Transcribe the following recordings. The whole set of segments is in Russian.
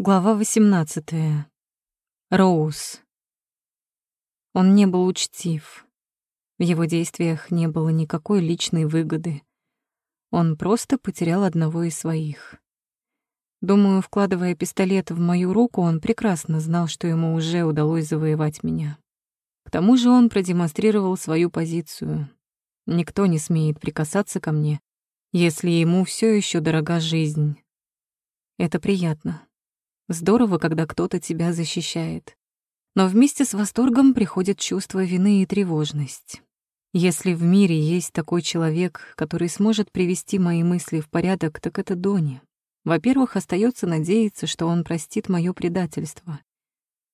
Глава 18. Роуз. Он не был учтив. В его действиях не было никакой личной выгоды. Он просто потерял одного из своих. Думаю, вкладывая пистолет в мою руку, он прекрасно знал, что ему уже удалось завоевать меня. К тому же он продемонстрировал свою позицию. Никто не смеет прикасаться ко мне, если ему все еще дорога жизнь. Это приятно. Здорово, когда кто-то тебя защищает. Но вместе с восторгом приходит чувство вины и тревожность. Если в мире есть такой человек, который сможет привести мои мысли в порядок, так это Дони. Во-первых, остается надеяться, что он простит мое предательство.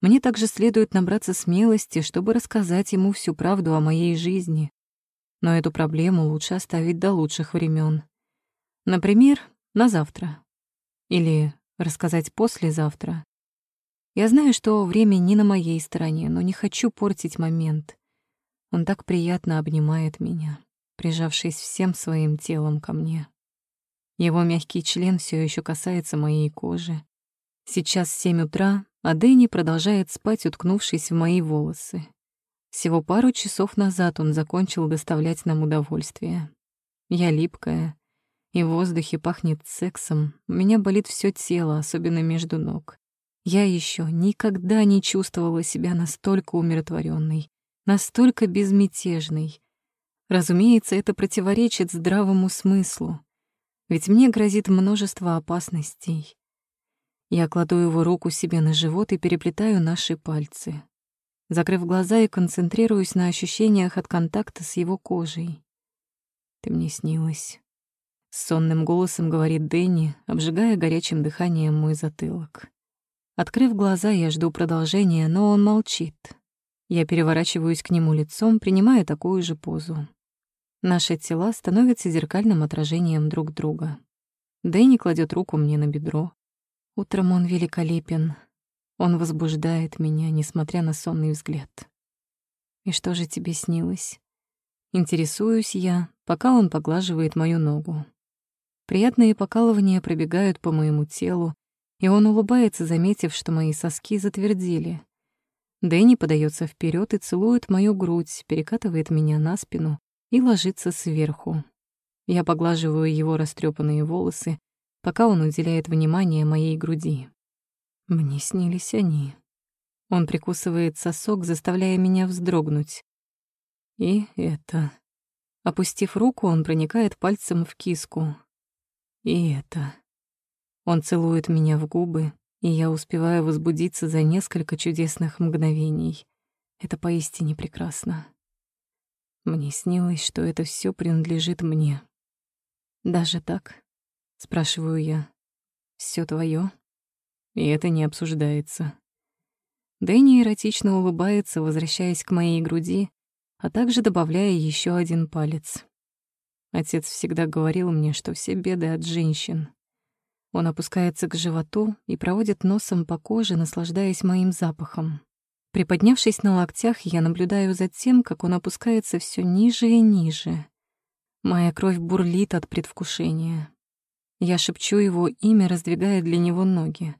Мне также следует набраться смелости, чтобы рассказать ему всю правду о моей жизни. Но эту проблему лучше оставить до лучших времен. Например, на завтра. Или рассказать послезавтра. Я знаю, что время не на моей стороне, но не хочу портить момент. Он так приятно обнимает меня, прижавшись всем своим телом ко мне. Его мягкий член все еще касается моей кожи. Сейчас семь утра, а Дэнни продолжает спать, уткнувшись в мои волосы. Всего пару часов назад он закончил доставлять нам удовольствие. Я липкая, и в воздухе пахнет сексом, у меня болит все тело, особенно между ног. Я еще никогда не чувствовала себя настолько умиротворенной, настолько безмятежной. Разумеется, это противоречит здравому смыслу, ведь мне грозит множество опасностей. Я кладу его руку себе на живот и переплетаю наши пальцы. Закрыв глаза и концентрируюсь на ощущениях от контакта с его кожей. Ты мне снилась. Сонным голосом говорит Дэнни, обжигая горячим дыханием мой затылок. Открыв глаза, я жду продолжения, но он молчит. Я переворачиваюсь к нему лицом, принимая такую же позу. Наши тела становятся зеркальным отражением друг друга. Дэнни кладет руку мне на бедро. Утром он великолепен. Он возбуждает меня, несмотря на сонный взгляд. «И что же тебе снилось?» Интересуюсь я, пока он поглаживает мою ногу. Приятные покалывания пробегают по моему телу, и он улыбается, заметив, что мои соски затвердили. Дэнни подается вперед и целует мою грудь, перекатывает меня на спину и ложится сверху. Я поглаживаю его растрепанные волосы, пока он уделяет внимание моей груди. Мне снились они. Он прикусывает сосок, заставляя меня вздрогнуть. И это... Опустив руку, он проникает пальцем в киску, и это. Он целует меня в губы, и я успеваю возбудиться за несколько чудесных мгновений. Это поистине прекрасно. Мне снилось, что это все принадлежит мне. Даже так? Спрашиваю я. Все твое? И это не обсуждается. Дэнни эротично улыбается, возвращаясь к моей груди, а также добавляя еще один палец. Отец всегда говорил мне, что все беды от женщин. Он опускается к животу и проводит носом по коже, наслаждаясь моим запахом. Приподнявшись на локтях, я наблюдаю за тем, как он опускается все ниже и ниже. Моя кровь бурлит от предвкушения. Я шепчу его имя, раздвигая для него ноги.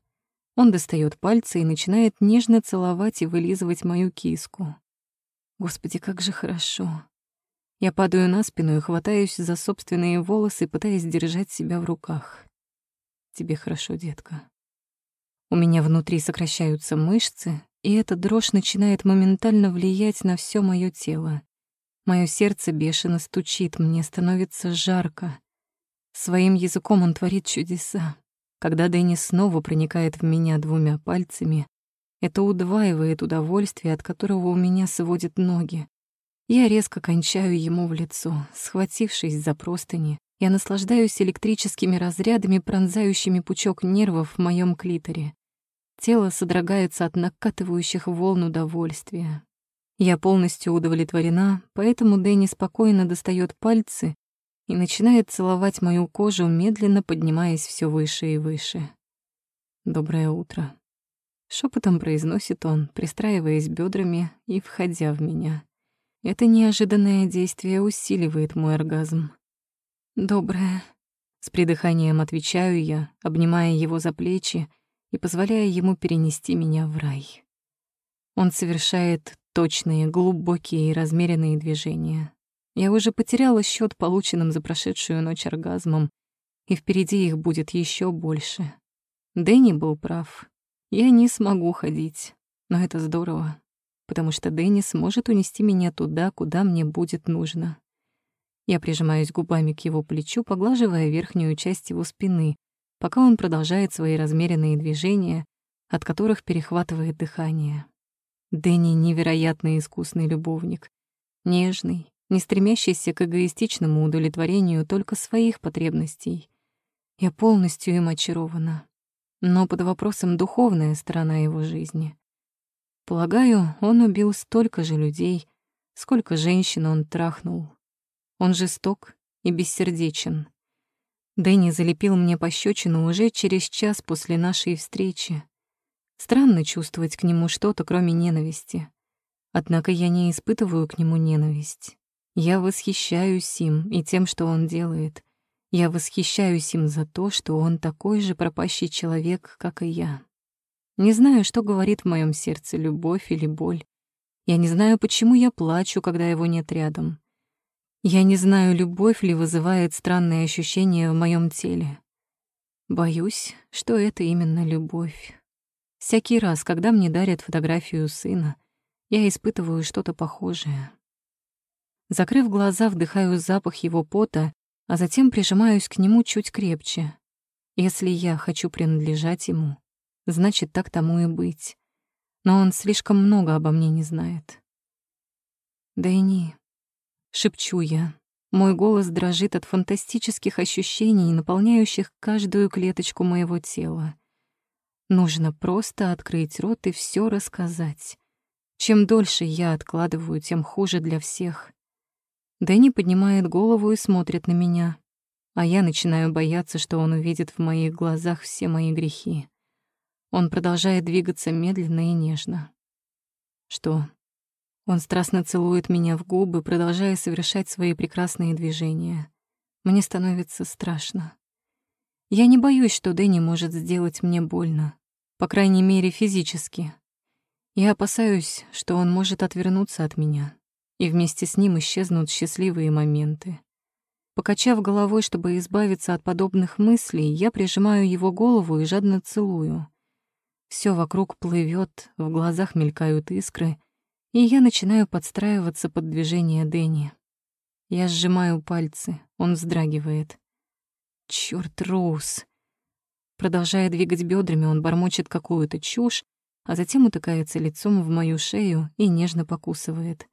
Он достает пальцы и начинает нежно целовать и вылизывать мою киску. Господи, как же хорошо. Я падаю на спину и хватаюсь за собственные волосы, пытаясь держать себя в руках. Тебе хорошо, детка. У меня внутри сокращаются мышцы, и эта дрожь начинает моментально влиять на все мое тело. Мое сердце бешено стучит, мне становится жарко. Своим языком он творит чудеса. Когда Дэнни снова проникает в меня двумя пальцами, это удваивает удовольствие, от которого у меня сводят ноги. Я резко кончаю ему в лицо, схватившись за простыни. Я наслаждаюсь электрическими разрядами, пронзающими пучок нервов в моем клиторе. Тело содрогается от накатывающих волн удовольствия. Я полностью удовлетворена, поэтому Дэнни спокойно достает пальцы и начинает целовать мою кожу, медленно поднимаясь все выше и выше. «Доброе утро», — шепотом произносит он, пристраиваясь бедрами и входя в меня. Это неожиданное действие усиливает мой оргазм. «Доброе», — с придыханием отвечаю я, обнимая его за плечи и позволяя ему перенести меня в рай. Он совершает точные, глубокие и размеренные движения. Я уже потеряла счет полученным за прошедшую ночь оргазмом, и впереди их будет еще больше. Дэнни был прав. Я не смогу ходить, но это здорово, потому что Дэнни сможет унести меня туда, куда мне будет нужно. Я прижимаюсь губами к его плечу, поглаживая верхнюю часть его спины, пока он продолжает свои размеренные движения, от которых перехватывает дыхание. Дэнни — невероятно искусный любовник. Нежный, не стремящийся к эгоистичному удовлетворению только своих потребностей. Я полностью им очарована. Но под вопросом духовная сторона его жизни. Полагаю, он убил столько же людей, сколько женщин он трахнул. Он жесток и бессердечен. Дэнни залепил мне пощечину уже через час после нашей встречи. Странно чувствовать к нему что-то, кроме ненависти. Однако я не испытываю к нему ненависть. Я восхищаюсь им и тем, что он делает. Я восхищаюсь им за то, что он такой же пропащий человек, как и я. Не знаю, что говорит в моем сердце, любовь или боль. Я не знаю, почему я плачу, когда его нет рядом. Я не знаю, любовь ли вызывает странные ощущения в моем теле. Боюсь, что это именно любовь. Всякий раз, когда мне дарят фотографию сына, я испытываю что-то похожее. Закрыв глаза, вдыхаю запах его пота, а затем прижимаюсь к нему чуть крепче. Если я хочу принадлежать ему, значит, так тому и быть. Но он слишком много обо мне не знает. Дайни, шепчу я. Мой голос дрожит от фантастических ощущений, наполняющих каждую клеточку моего тела. Нужно просто открыть рот и все рассказать. Чем дольше я откладываю, тем хуже для всех. Дэнни поднимает голову и смотрит на меня, а я начинаю бояться, что он увидит в моих глазах все мои грехи. Он продолжает двигаться медленно и нежно. Что? Он страстно целует меня в губы, продолжая совершать свои прекрасные движения. Мне становится страшно. Я не боюсь, что Дэнни может сделать мне больно, по крайней мере, физически. Я опасаюсь, что он может отвернуться от меня, и вместе с ним исчезнут счастливые моменты. Покачав головой, чтобы избавиться от подобных мыслей, я прижимаю его голову и жадно целую. Все вокруг плывет, в глазах мелькают искры, и я начинаю подстраиваться под движение Дэнни. Я сжимаю пальцы, он вздрагивает. Чёрт, Роуз! Продолжая двигать бедрами, он бормочет какую-то чушь, а затем утыкается лицом в мою шею и нежно покусывает.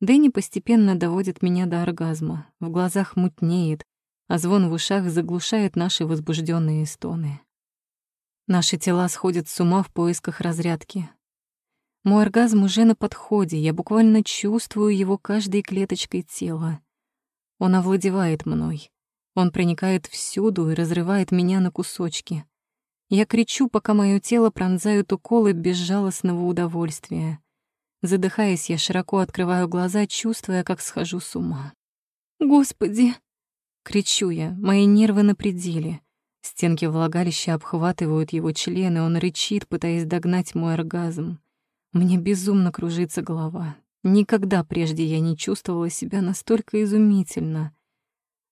Дэнни постепенно доводит меня до оргазма, в глазах мутнеет, а звон в ушах заглушает наши возбужденные стоны. Наши тела сходят с ума в поисках разрядки. Мой оргазм уже на подходе, я буквально чувствую его каждой клеточкой тела. Он овладевает мной. Он проникает всюду и разрывает меня на кусочки. Я кричу, пока мое тело пронзают уколы безжалостного удовольствия. Задыхаясь, я широко открываю глаза, чувствуя, как схожу с ума. «Господи!» — кричу я, мои нервы на пределе. Стенки влагалища обхватывают его члены, он рычит, пытаясь догнать мой оргазм. Мне безумно кружится голова. Никогда прежде я не чувствовала себя настолько изумительно.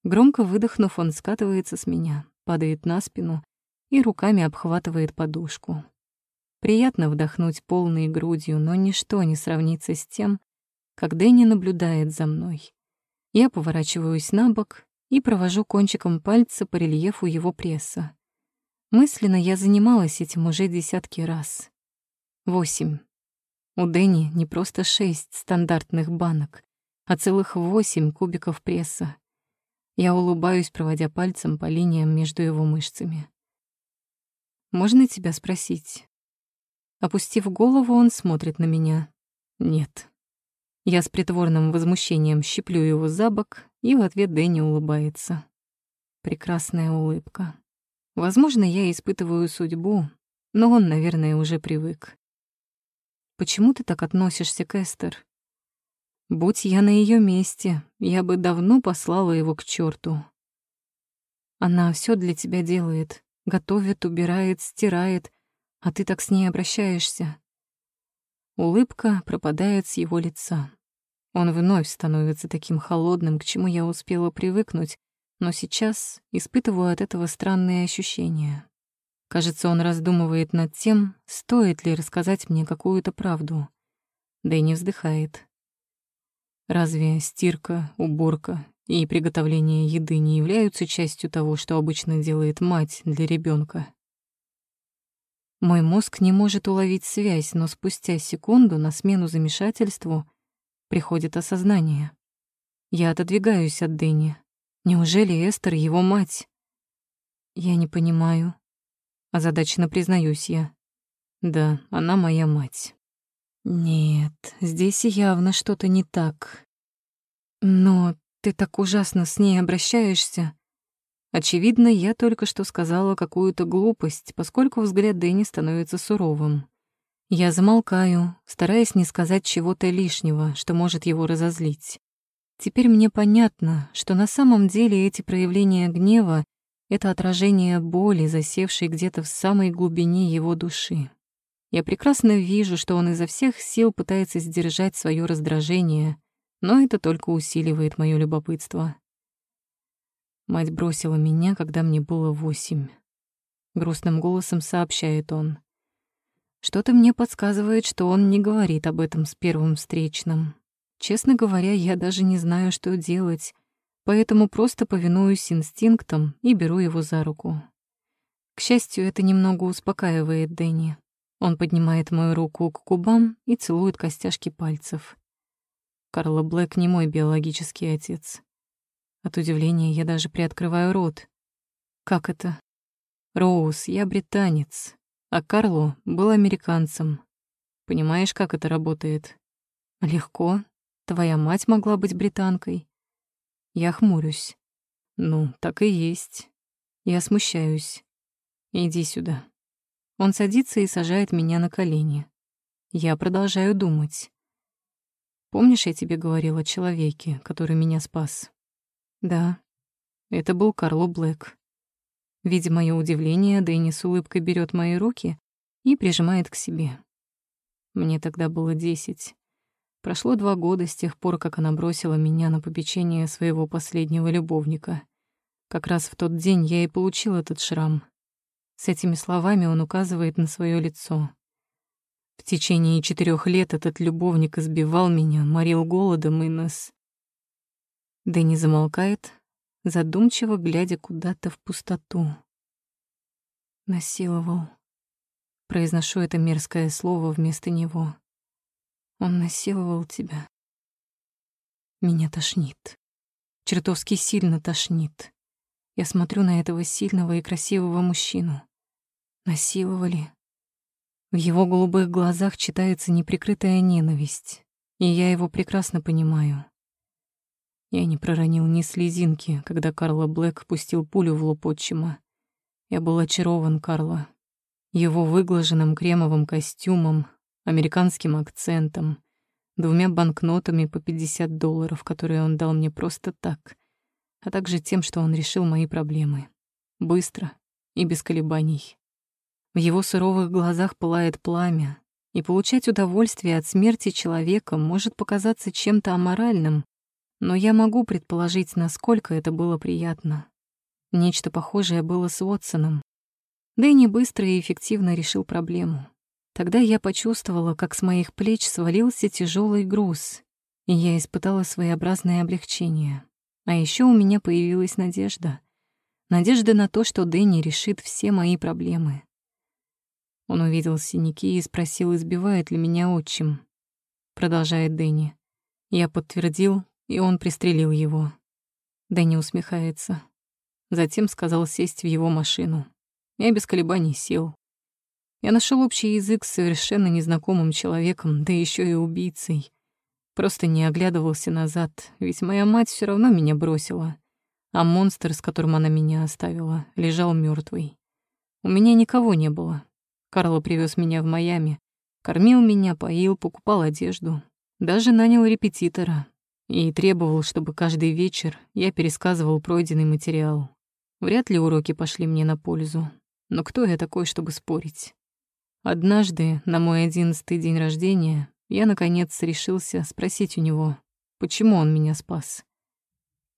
Громко выдохнув, он скатывается с меня, падает на спину и руками обхватывает подушку. Приятно вдохнуть полной грудью, но ничто не сравнится с тем, как Дэнни наблюдает за мной. Я поворачиваюсь на бок и провожу кончиком пальца по рельефу его пресса. Мысленно я занималась этим уже десятки раз. Восемь. У Дэнни не просто шесть стандартных банок, а целых восемь кубиков пресса. Я улыбаюсь, проводя пальцем по линиям между его мышцами. «Можно тебя спросить?» Опустив голову, он смотрит на меня. «Нет». Я с притворным возмущением щиплю его за бок, и в ответ Дэнни улыбается. Прекрасная улыбка. Возможно, я испытываю судьбу, но он, наверное, уже привык. «Почему ты так относишься к Эстер?» Будь я на ее месте, я бы давно послала его к черту. Она все для тебя делает. Готовит, убирает, стирает. а ты так с ней обращаешься. Улыбка пропадает с его лица. Он вновь становится таким холодным, к чему я успела привыкнуть, но сейчас испытываю от этого странные ощущения. Кажется, он раздумывает над тем, стоит ли рассказать мне какую-то правду. Да и не вздыхает. Разве стирка, уборка и приготовление еды не являются частью того, что обычно делает мать для ребенка? Мой мозг не может уловить связь, но спустя секунду на смену замешательству приходит осознание. Я отодвигаюсь от Дэнни. Неужели Эстер его мать? Я не понимаю. Озадаченно признаюсь я. Да, она моя мать. Нет, здесь явно что-то не так. Но ты так ужасно с ней обращаешься. Очевидно, я только что сказала какую-то глупость, поскольку взгляд Дэнни становится суровым. Я замолкаю, стараясь не сказать чего-то лишнего, что может его разозлить. Теперь мне понятно, что на самом деле эти проявления гнева — это отражение боли, засевшей где-то в самой глубине его души. Я прекрасно вижу, что он изо всех сил пытается сдержать свое раздражение, но это только усиливает мое любопытство. Мать бросила меня, когда мне было восемь. Грустным голосом сообщает он. Что-то мне подсказывает, что он не говорит об этом с первым встречным. Честно говоря, я даже не знаю, что делать, поэтому просто повинуюсь инстинктам и беру его за руку. К счастью, это немного успокаивает Дэнни. Он поднимает мою руку к губам и целует костяшки пальцев. Карла Блэк не мой биологический отец. От удивления я даже приоткрываю рот. Как это? Роуз, я британец, а Карло был американцем. Понимаешь, как это работает? Легко. Твоя мать могла быть британкой. Я хмурюсь. Ну, так и есть. Я смущаюсь. Иди сюда. Он садится и сажает меня на колени. Я продолжаю думать. Помнишь, я тебе говорила о человеке, который меня спас? Да, это был Карло Блэк. Видя моё удивление, Дэнни с улыбкой берет мои руки и прижимает к себе. Мне тогда было десять. Прошло два года с тех пор, как она бросила меня на попечение своего последнего любовника. Как раз в тот день я и получил этот шрам. С этими словами он указывает на свое лицо. В течение четырех лет этот любовник избивал меня, морил голодом и нас... Дэнни замолкает, задумчиво глядя куда-то в пустоту. Насиловал. Произношу это мерзкое слово вместо него. Он насиловал тебя. Меня тошнит. Чертовски сильно тошнит. Я смотрю на этого сильного и красивого мужчину. Насиловали. В его голубых глазах читается неприкрытая ненависть, и я его прекрасно понимаю. Я не проронил ни слезинки, когда Карла Блэк пустил пулю в лоб отчима. Я был очарован Карла. Его выглаженным кремовым костюмом, американским акцентом, двумя банкнотами по 50 долларов, которые он дал мне просто так, а также тем, что он решил мои проблемы. Быстро и без колебаний. В его суровых глазах пылает пламя, и получать удовольствие от смерти человека может показаться чем-то аморальным, но я могу предположить, насколько это было приятно. Нечто похожее было с Уотсоном. Дэнни быстро и эффективно решил проблему. Тогда я почувствовала, как с моих плеч свалился тяжелый груз, и я испытала своеобразное облегчение. А еще у меня появилась надежда. Надежда на то, что Дэнни решит все мои проблемы. Он увидел синяки и спросил, избивает ли меня отчим. Продолжает Дэнни. Я подтвердил, и он пристрелил его. Дэнни усмехается. Затем сказал сесть в его машину. Я без колебаний сел. Я нашел общий язык с совершенно незнакомым человеком, да еще и убийцей. Просто не оглядывался назад, ведь моя мать все равно меня бросила, а монстр, с которым она меня оставила, лежал мертвый. У меня никого не было. Карло привез меня в Майами, кормил меня, поил, покупал одежду, даже нанял репетитора, и требовал, чтобы каждый вечер я пересказывал пройденный материал. Вряд ли уроки пошли мне на пользу. Но кто я такой, чтобы спорить? Однажды, на мой одиннадцатый день рождения, я, наконец, решился спросить у него, почему он меня спас.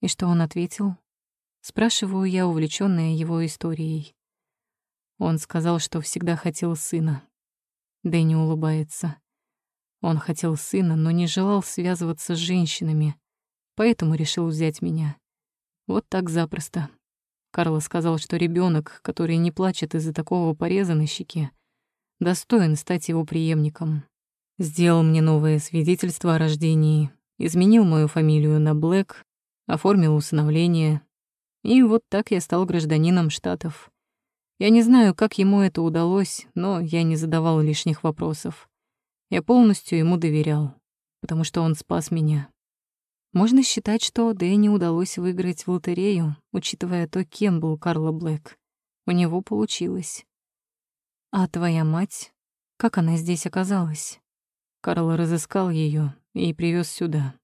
И что он ответил? Спрашиваю я, увлечённая его историей. Он сказал, что всегда хотел сына. Дэнни улыбается. Он хотел сына, но не желал связываться с женщинами, поэтому решил взять меня. Вот так запросто. Карло сказал, что ребенок, который не плачет из-за такого пореза на щеке, достоин стать его преемником. Сделал мне новое свидетельство о рождении, изменил мою фамилию на Блэк, оформил усыновление. И вот так я стал гражданином Штатов. Я не знаю, как ему это удалось, но я не задавал лишних вопросов. Я полностью ему доверял, потому что он спас меня. Можно считать, что Дэнни удалось выиграть в лотерею, учитывая то, кем был Карло Блэк. У него получилось. А твоя мать? Как она здесь оказалась? Карл разыскал ее и привез сюда.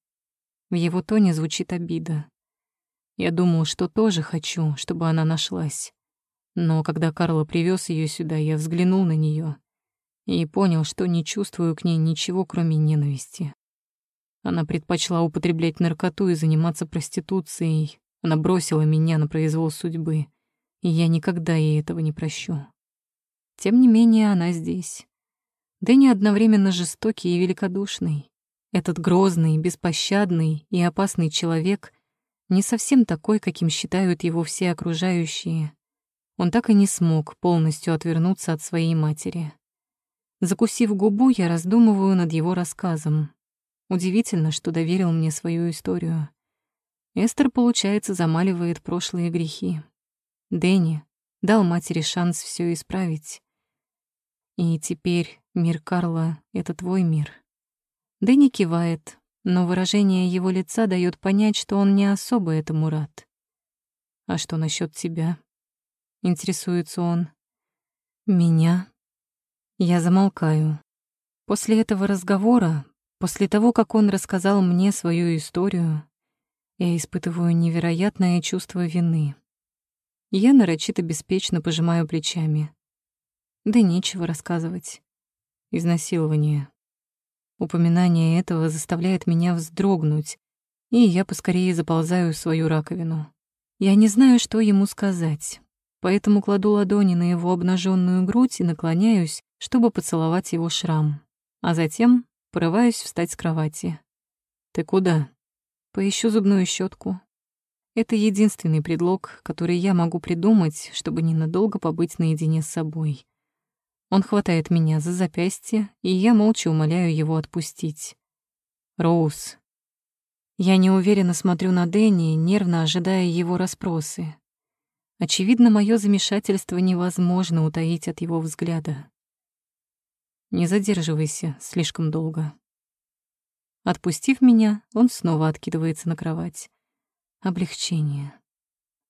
В его тоне звучит обида. Я думал, что тоже хочу, чтобы она нашлась. Но когда Карл привез ее сюда, я взглянул на нее и понял, что не чувствую к ней ничего, кроме ненависти. Она предпочла употреблять наркоту и заниматься проституцией. Она бросила меня на произвол судьбы, и я никогда ей этого не прощу. Тем не менее, она здесь. Дэнни одновременно жестокий и великодушный. Этот грозный, беспощадный и опасный человек не совсем такой, каким считают его все окружающие. Он так и не смог полностью отвернуться от своей матери. Закусив губу, я раздумываю над его рассказом. Удивительно, что доверил мне свою историю. Эстер, получается, замаливает прошлые грехи. Дэнни дал матери шанс все исправить. И теперь мир Карла — это твой мир. Дэнни кивает, но выражение его лица дает понять, что он не особо этому рад. «А что насчет тебя?» — интересуется он. «Меня?» Я замолкаю. После этого разговора, после того, как он рассказал мне свою историю, я испытываю невероятное чувство вины. Я нарочито беспечно пожимаю плечами. Да нечего рассказывать. Изнасилование. Упоминание этого заставляет меня вздрогнуть, и я поскорее заползаю в свою раковину. Я не знаю, что ему сказать, поэтому кладу ладони на его обнаженную грудь и наклоняюсь, чтобы поцеловать его шрам, а затем порываюсь встать с кровати. «Ты куда?» «Поищу зубную щетку. Это единственный предлог, который я могу придумать, чтобы ненадолго побыть наедине с собой. Он хватает меня за запястье, и я молча умоляю его отпустить. «Роуз». Я неуверенно смотрю на Дэнни, нервно ожидая его расспросы. Очевидно, мое замешательство невозможно утаить от его взгляда. Не задерживайся слишком долго. Отпустив меня, он снова откидывается на кровать. Облегчение.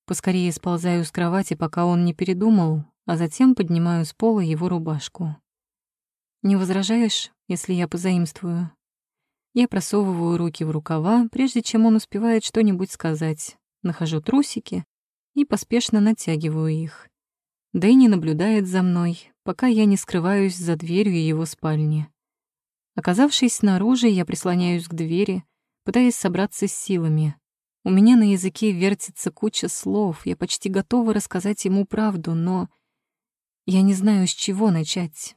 Поскорее сползаю с кровати, пока он не передумал, а затем поднимаю с пола его рубашку. «Не возражаешь, если я позаимствую?» Я просовываю руки в рукава, прежде чем он успевает что-нибудь сказать. Нахожу трусики и поспешно натягиваю их. Дэнни наблюдает за мной, пока я не скрываюсь за дверью его спальни. Оказавшись снаружи, я прислоняюсь к двери, пытаясь собраться с силами. У меня на языке вертится куча слов, я почти готова рассказать ему правду, но я не знаю, с чего начать.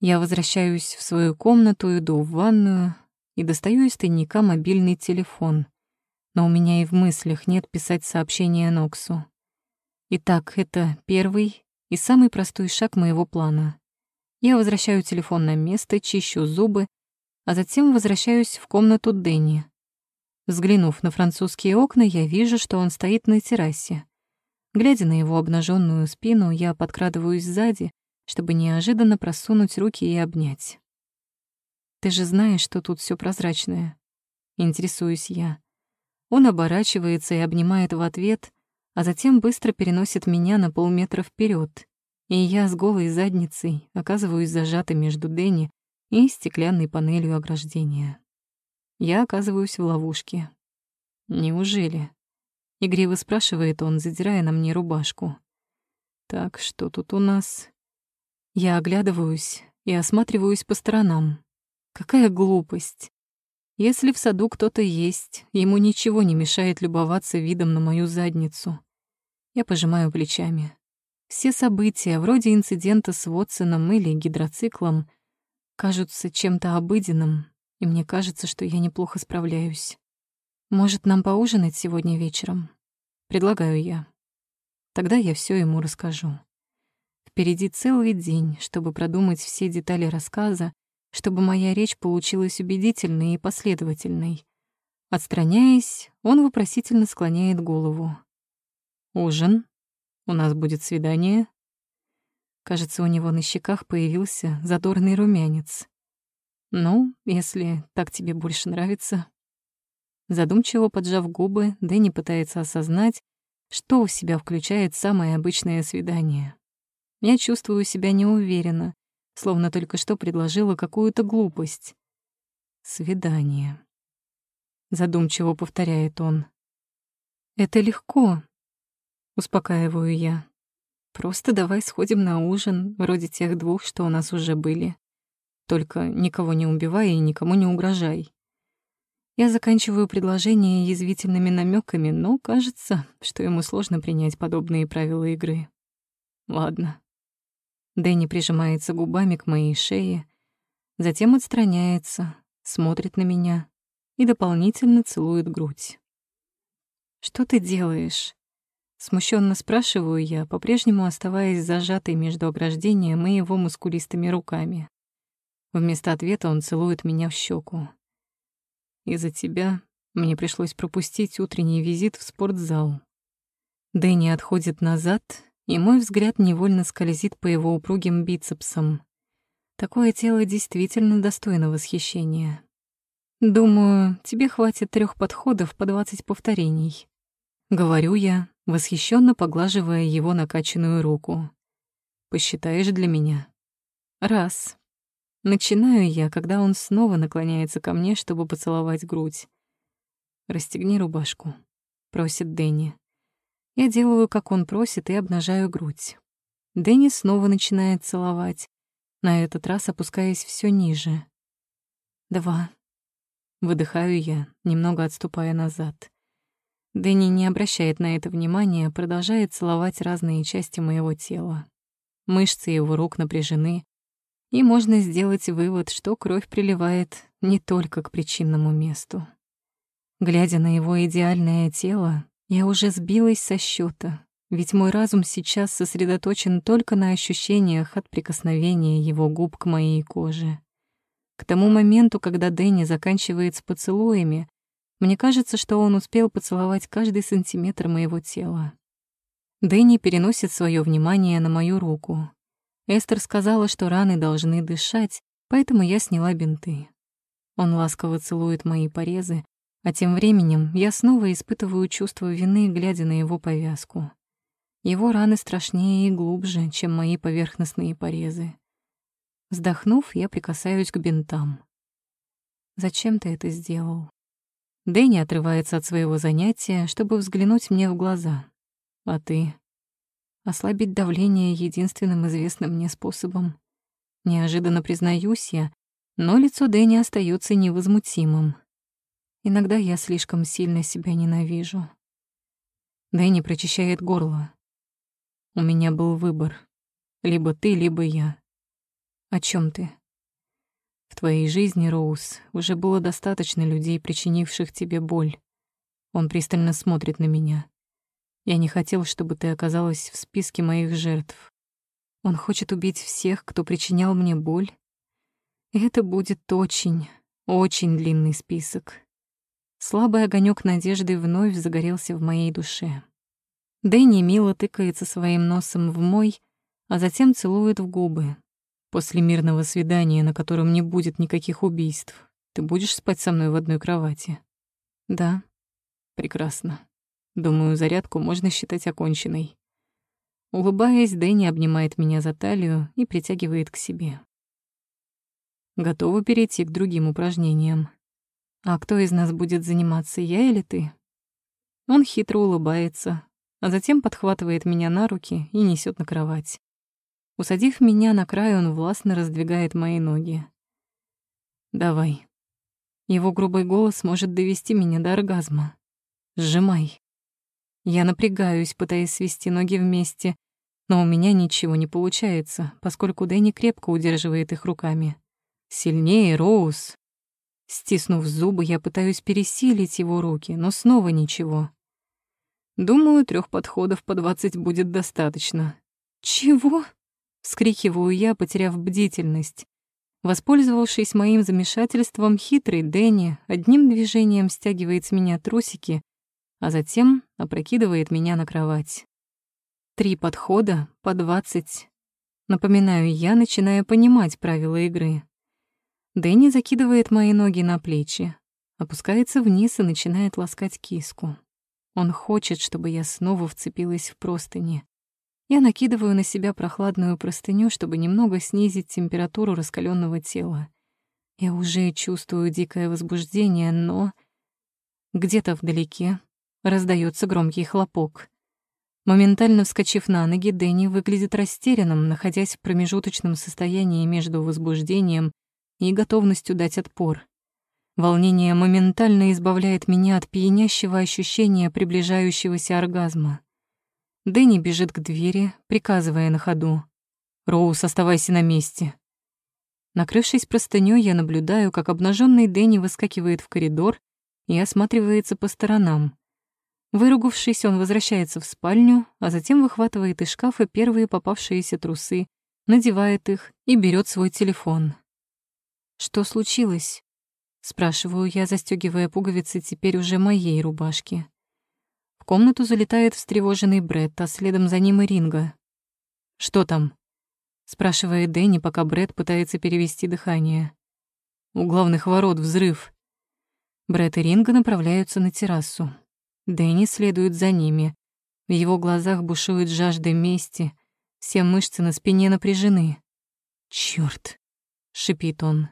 Я возвращаюсь в свою комнату, иду в ванную и достаю из тайника мобильный телефон. Но у меня и в мыслях нет писать сообщение Ноксу. Итак, это первый и самый простой шаг моего плана. Я возвращаю телефон на место, чищу зубы, а затем возвращаюсь в комнату Дэнни. Взглянув на французские окна, я вижу, что он стоит на террасе. Глядя на его обнаженную спину, я подкрадываюсь сзади, чтобы неожиданно просунуть руки и обнять. «Ты же знаешь, что тут все прозрачное?» Интересуюсь я. Он оборачивается и обнимает в ответ, а затем быстро переносит меня на полметра вперед, и я с голой задницей оказываюсь зажата между Дэнни и стеклянной панелью ограждения. Я оказываюсь в ловушке. Неужели? Игриво спрашивает он, задирая на мне рубашку. Так, что тут у нас? Я оглядываюсь и осматриваюсь по сторонам. Какая глупость. Если в саду кто-то есть, ему ничего не мешает любоваться видом на мою задницу. Я пожимаю плечами. Все события, вроде инцидента с Вотсоном или гидроциклом, кажутся чем-то обыденным, и мне кажется, что я неплохо справляюсь. Может, нам поужинать сегодня вечером? Предлагаю я. Тогда я все ему расскажу. Впереди целый день, чтобы продумать все детали рассказа, чтобы моя речь получилась убедительной и последовательной. Отстраняясь, он вопросительно склоняет голову. «Ужин? У нас будет свидание?» Кажется, у него на щеках появился задорный румянец. «Ну, если так тебе больше нравится». Задумчиво поджав губы, Дэнни пытается осознать, что в себя включает самое обычное свидание. Я чувствую себя неуверенно, словно только что предложила какую-то глупость. «Свидание», — задумчиво повторяет он. «Это легко», — успокаиваю я. Просто давай сходим на ужин, вроде тех двух, что у нас уже были. Только никого не убивай и никому не угрожай. Я заканчиваю предложение язвительными намеками, но кажется, что ему сложно принять подобные правила игры. Ладно. Дэнни прижимается губами к моей шее, затем отстраняется, смотрит на меня и дополнительно целует грудь. «Что ты делаешь?» Смущенно спрашиваю я, по-прежнему оставаясь зажатой между ограждением и его мускулистыми руками. Вместо ответа он целует меня в щеку. Из-за тебя мне пришлось пропустить утренний визит в спортзал. Дэнни отходит назад, и мой взгляд невольно скользит по его упругим бицепсам. Такое тело действительно достойно восхищения. Думаю, тебе хватит трех подходов по двадцать повторений. Говорю я, восхищенно поглаживая его накачанную руку. «Посчитаешь для меня?» «Раз». Начинаю я, когда он снова наклоняется ко мне, чтобы поцеловать грудь. «Расстегни рубашку», — просит Дэнни. Я делаю, как он просит, и обнажаю грудь. Дэнни снова начинает целовать, на этот раз опускаясь все ниже. «Два». Выдыхаю я, немного отступая назад. Дэнни не обращает на это внимания, продолжает целовать разные части моего тела. Мышцы его рук напряжены, и можно сделать вывод, что кровь приливает не только к причинному месту. Глядя на его идеальное тело, я уже сбилась со счета, ведь мой разум сейчас сосредоточен только на ощущениях от прикосновения его губ к моей коже. К тому моменту, когда Дэнни заканчивает с поцелуями, мне кажется, что он успел поцеловать каждый сантиметр моего тела. Дэнни переносит свое внимание на мою руку. Эстер сказала, что раны должны дышать, поэтому я сняла бинты. Он ласково целует мои порезы, а тем временем я снова испытываю чувство вины, глядя на его повязку. Его раны страшнее и глубже, чем мои поверхностные порезы. Вздохнув, я прикасаюсь к бинтам. «Зачем ты это сделал?» Дэнни отрывается от своего занятия, чтобы взглянуть мне в глаза. А ты? Ослабить давление единственным известным мне способом. Неожиданно признаюсь я, но лицо Дэнни остается невозмутимым. Иногда я слишком сильно себя ненавижу. Дэнни прочищает горло. У меня был выбор. Либо ты, либо я. О чем ты? Твоей жизни, Роуз, уже было достаточно людей, причинивших тебе боль. Он пристально смотрит на меня. Я не хотел, чтобы ты оказалась в списке моих жертв. Он хочет убить всех, кто причинял мне боль. И это будет очень, очень длинный список. Слабый огонек надежды вновь загорелся в моей душе. Дэнни мило тыкается своим носом в мой, а затем целует в губы, После мирного свидания, на котором не будет никаких убийств, ты будешь спать со мной в одной кровати? Да. Прекрасно. Думаю, зарядку можно считать оконченной. Улыбаясь, Дэнни обнимает меня за талию и притягивает к себе. Готова перейти к другим упражнениям. А кто из нас будет заниматься, я или ты? Он хитро улыбается, а затем подхватывает меня на руки и несет на кровать. Усадив меня на край, он властно раздвигает мои ноги. «Давай». Его грубый голос может довести меня до оргазма. «Сжимай». Я напрягаюсь, пытаясь свести ноги вместе, но у меня ничего не получается, поскольку Дэнни крепко удерживает их руками. «Сильнее, Роуз!» Стиснув зубы, я пытаюсь пересилить его руки, но снова ничего. Думаю, трех подходов по двадцать будет достаточно. «Чего?» — вскрикиваю я, потеряв бдительность. Воспользовавшись моим замешательством, хитрый Дэнни одним движением стягивает с меня трусики, а затем опрокидывает меня на кровать. Три подхода по двадцать. Напоминаю я, начиная понимать правила игры. Дэнни закидывает мои ноги на плечи, опускается вниз и начинает ласкать киску. Он хочет, чтобы я снова вцепилась в простыни. Я накидываю на себя прохладную простыню, чтобы немного снизить температуру раскаленного тела. Я уже чувствую дикое возбуждение, но... Где-то вдалеке раздается громкий хлопок. Моментально вскочив на ноги, Дэнни выглядит растерянным, находясь в промежуточном состоянии между возбуждением и готовностью дать отпор. Волнение моментально избавляет меня от пьянящего ощущения приближающегося оргазма. Дэнни бежит к двери, приказывая на ходу. «Роуз, оставайся на месте». Накрывшись простынёй, я наблюдаю, как обнаженный Дэнни выскакивает в коридор и осматривается по сторонам. Выругавшись, он возвращается в спальню, а затем выхватывает из шкафа первые попавшиеся трусы, надевает их и берет свой телефон. «Что случилось?» Спрашиваю я, застегивая пуговицы теперь уже моей рубашки. Комнату залетает встревоженный Брэд, а следом за ним и Ринга. «Что там?» — спрашивает Дэнни, пока Брэд пытается перевести дыхание. «У главных ворот взрыв». Брэд и Ринга направляются на террасу. Дэнни следует за ними. В его глазах бушует жажда мести, все мышцы на спине напряжены. «Чёрт!» — шипит он.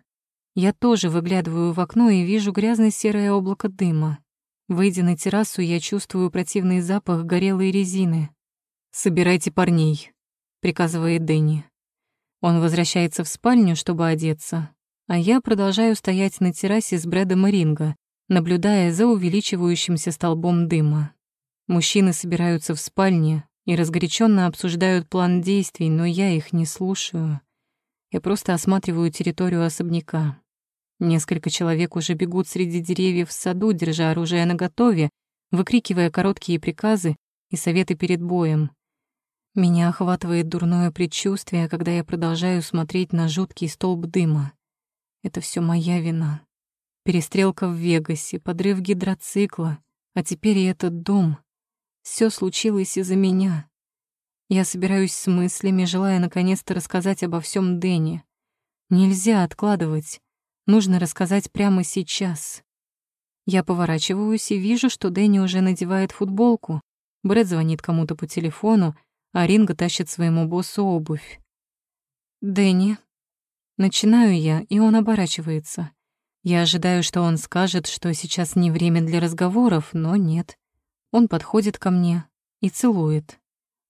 Я тоже выглядываю в окно и вижу грязно-серое облако дыма. Выйдя на террасу, я чувствую противный запах горелой резины. «Собирайте парней», — приказывает Дэнни. Он возвращается в спальню, чтобы одеться, а я продолжаю стоять на террасе с Брэдом и Ринго, наблюдая за увеличивающимся столбом дыма. Мужчины собираются в спальне и разгоряченно обсуждают план действий, но я их не слушаю. Я просто осматриваю территорию особняка. Несколько человек уже бегут среди деревьев в саду, держа оружие наготове, выкрикивая короткие приказы и советы перед боем. Меня охватывает дурное предчувствие, когда я продолжаю смотреть на жуткий столб дыма. Это все моя вина. Перестрелка в Вегасе, подрыв гидроцикла, а теперь и этот дом. Все случилось из-за меня. Я собираюсь с мыслями, желая наконец-то рассказать обо всем Дэнни. Нельзя откладывать. Нужно рассказать прямо сейчас. Я поворачиваюсь и вижу, что Дэнни уже надевает футболку. Брэд звонит кому-то по телефону, а Ринга тащит своему боссу обувь. «Дэнни». Начинаю я, и он оборачивается. Я ожидаю, что он скажет, что сейчас не время для разговоров, но нет. Он подходит ко мне и целует.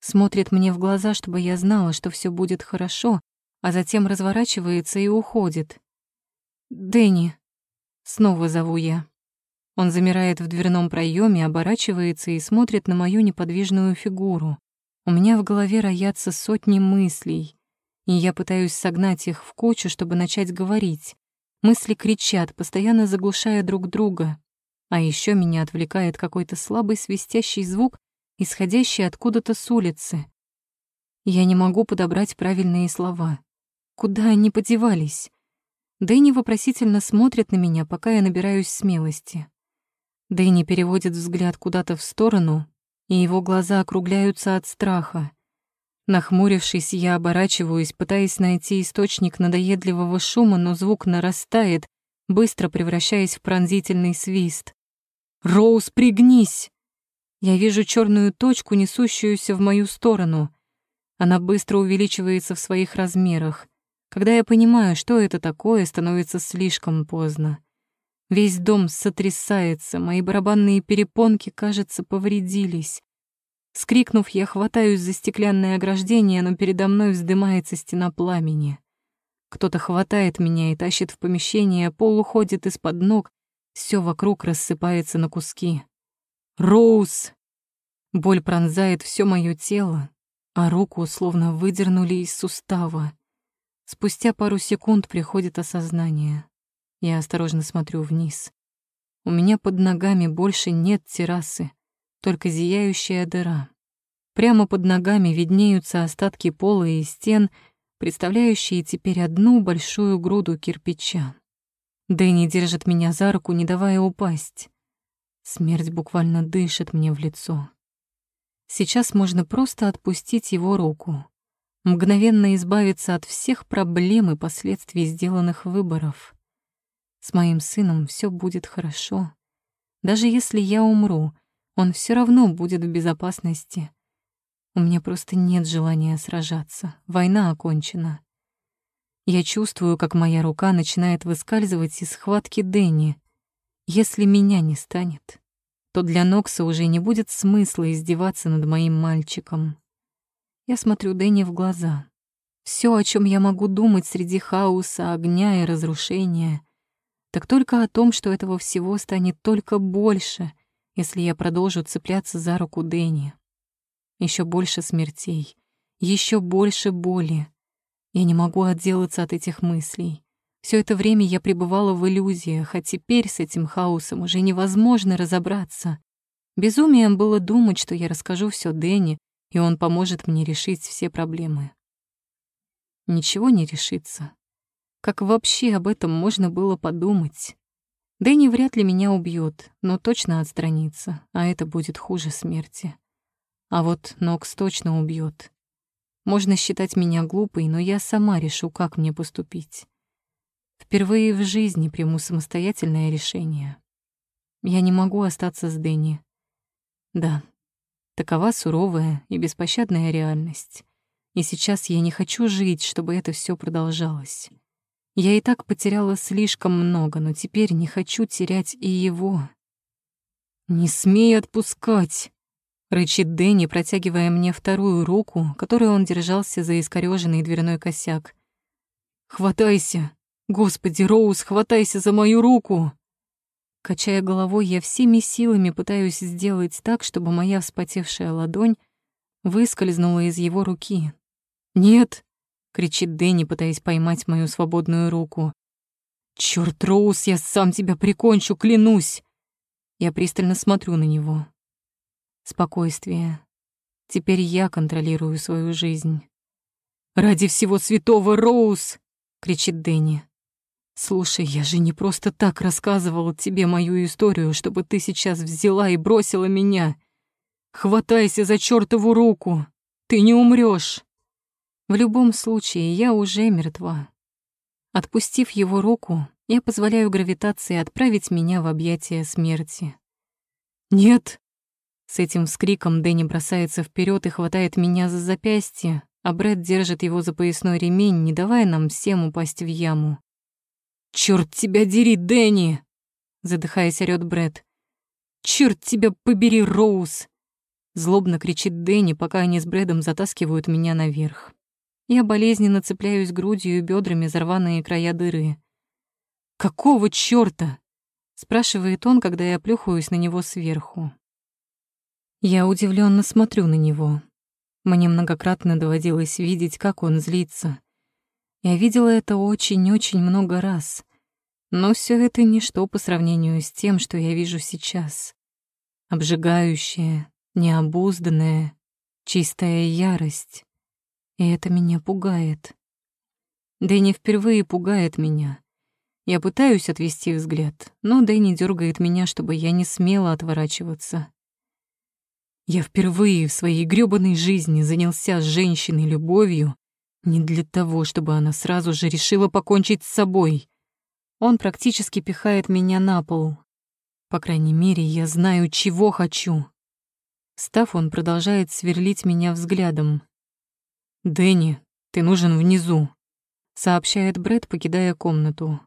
Смотрит мне в глаза, чтобы я знала, что все будет хорошо, а затем разворачивается и уходит. «Дэнни!» Снова зову я. Он замирает в дверном проеме, оборачивается и смотрит на мою неподвижную фигуру. У меня в голове роятся сотни мыслей, и я пытаюсь согнать их в кучу, чтобы начать говорить. Мысли кричат, постоянно заглушая друг друга. А еще меня отвлекает какой-то слабый свистящий звук, исходящий откуда-то с улицы. Я не могу подобрать правильные слова. Куда они подевались? Дэнни вопросительно смотрит на меня, пока я набираюсь смелости. Дэнни переводит взгляд куда-то в сторону, и его глаза округляются от страха. Нахмурившись, я оборачиваюсь, пытаясь найти источник надоедливого шума, но звук нарастает, быстро превращаясь в пронзительный свист. «Роуз, пригнись!» Я вижу черную точку, несущуюся в мою сторону. Она быстро увеличивается в своих размерах. Когда я понимаю, что это такое, становится слишком поздно. Весь дом сотрясается, мои барабанные перепонки, кажется, повредились. Скрикнув, я хватаюсь за стеклянное ограждение, но передо мной вздымается стена пламени. Кто-то хватает меня и тащит в помещение, пол уходит из-под ног, все вокруг рассыпается на куски. «Роуз!» Боль пронзает все мое тело, а руку словно выдернули из сустава. Спустя пару секунд приходит осознание. Я осторожно смотрю вниз. У меня под ногами больше нет террасы, только зияющая дыра. Прямо под ногами виднеются остатки пола и стен, представляющие теперь одну большую груду кирпича. Дэнни держит меня за руку, не давая упасть. Смерть буквально дышит мне в лицо. Сейчас можно просто отпустить его руку, мгновенно избавиться от всех проблем и последствий сделанных выборов. С моим сыном все будет хорошо. Даже если я умру, он все равно будет в безопасности. У меня просто нет желания сражаться. Война окончена. Я чувствую, как моя рука начинает выскальзывать из схватки Дэнни. Если меня не станет, то для Нокса уже не будет смысла издеваться над моим мальчиком. Я смотрю Дэнни в глаза. Все, о чем я могу думать среди хаоса, огня и разрушения, так только о том, что этого всего станет только больше, если я продолжу цепляться за руку Дэнни. Еще больше смертей, еще больше боли. Я не могу отделаться от этих мыслей. Все это время я пребывала в иллюзиях, а теперь с этим хаосом уже невозможно разобраться. Безумием было думать, что я расскажу все Дэнни, и он поможет мне решить все проблемы. Ничего не решится. Как вообще об этом можно было подумать? Дэнни вряд ли меня убьет, но точно отстранится, а это будет хуже смерти. А вот Нокс точно убьет. Можно считать меня глупой, но я сама решу, как мне поступить. Впервые в жизни приму самостоятельное решение. Я не могу остаться с Дэнни. Да, такова суровая и беспощадная реальность. И сейчас я не хочу жить, чтобы это все продолжалось. Я и так потеряла слишком много, но теперь не хочу терять и его. «Не смей отпускать!» — рычит Дэнни, протягивая мне вторую руку, которой он держался за искорёженный дверной косяк. «Хватайся! Господи, Роуз, хватайся за мою руку!» Качая головой, я всеми силами пытаюсь сделать так, чтобы моя вспотевшая ладонь выскользнула из его руки. «Нет!» — кричит Дэнни, пытаясь поймать мою свободную руку. «Чёрт, Роуз, я сам тебя прикончу, клянусь!» Я пристально смотрю на него. Спокойствие. Теперь я контролирую свою жизнь. «Ради всего святого, Роуз!» — кричит Дэнни. «Слушай, я же не просто так рассказывал тебе мою историю, чтобы ты сейчас взяла и бросила меня. Хватайся за чёртову руку! Ты не умрёшь!» В любом случае, я уже мертва. Отпустив его руку, я позволяю гравитации отправить меня в объятия смерти. «Нет!» С этим вскриком Дэнни бросается вперед и хватает меня за запястье, а Брэд держит его за поясной ремень, не давая нам всем упасть в яму. «Чёрт тебя дери, Дэнни!» Задыхаясь, орёт Брэд. «Чёрт тебя побери, Роуз!» Злобно кричит Дэнни, пока они с Брэдом затаскивают меня наверх. Я болезненно цепляюсь грудью и бедрами за рваные края дыры. «Какого чёрта?» — спрашивает он, когда я плюхаюсь на него сверху. Я удивленно смотрю на него. Мне многократно доводилось видеть, как он злится. Я видела это очень-очень много раз. Но все это ничто по сравнению с тем, что я вижу сейчас. Обжигающая, необузданная, чистая ярость. И это меня пугает. Дэнни впервые пугает меня. Я пытаюсь отвести взгляд, но Дэнни дергает меня, чтобы я не смела отворачиваться. Я впервые в своей грёбаной жизни занялся с женщиной любовью не для того, чтобы она сразу же решила покончить с собой. Он практически пихает меня на пол. По крайней мере, я знаю, чего хочу. Став, он продолжает сверлить меня взглядом. «Дэнни, ты нужен внизу», — сообщает Брэд, покидая комнату.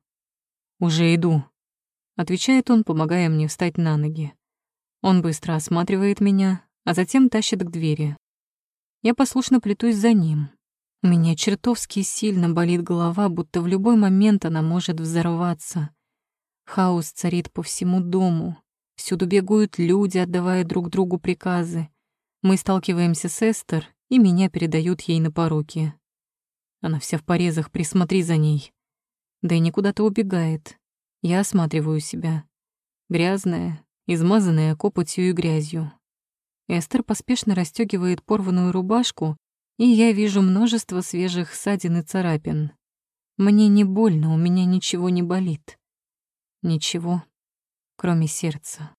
«Уже иду», — отвечает он, помогая мне встать на ноги. Он быстро осматривает меня, а затем тащит к двери. Я послушно плетусь за ним. У меня чертовски сильно болит голова, будто в любой момент она может взорваться. Хаос царит по всему дому. Всюду бегают люди, отдавая друг другу приказы. Мы сталкиваемся с Эстер, и меня передают ей на поруки. Она вся в порезах, присмотри за ней. Да и никуда-то убегает. Я осматриваю себя. Грязная, измазанная копотью и грязью. Эстер поспешно расстёгивает порванную рубашку, и я вижу множество свежих ссадин и царапин. Мне не больно, у меня ничего не болит. Ничего, кроме сердца.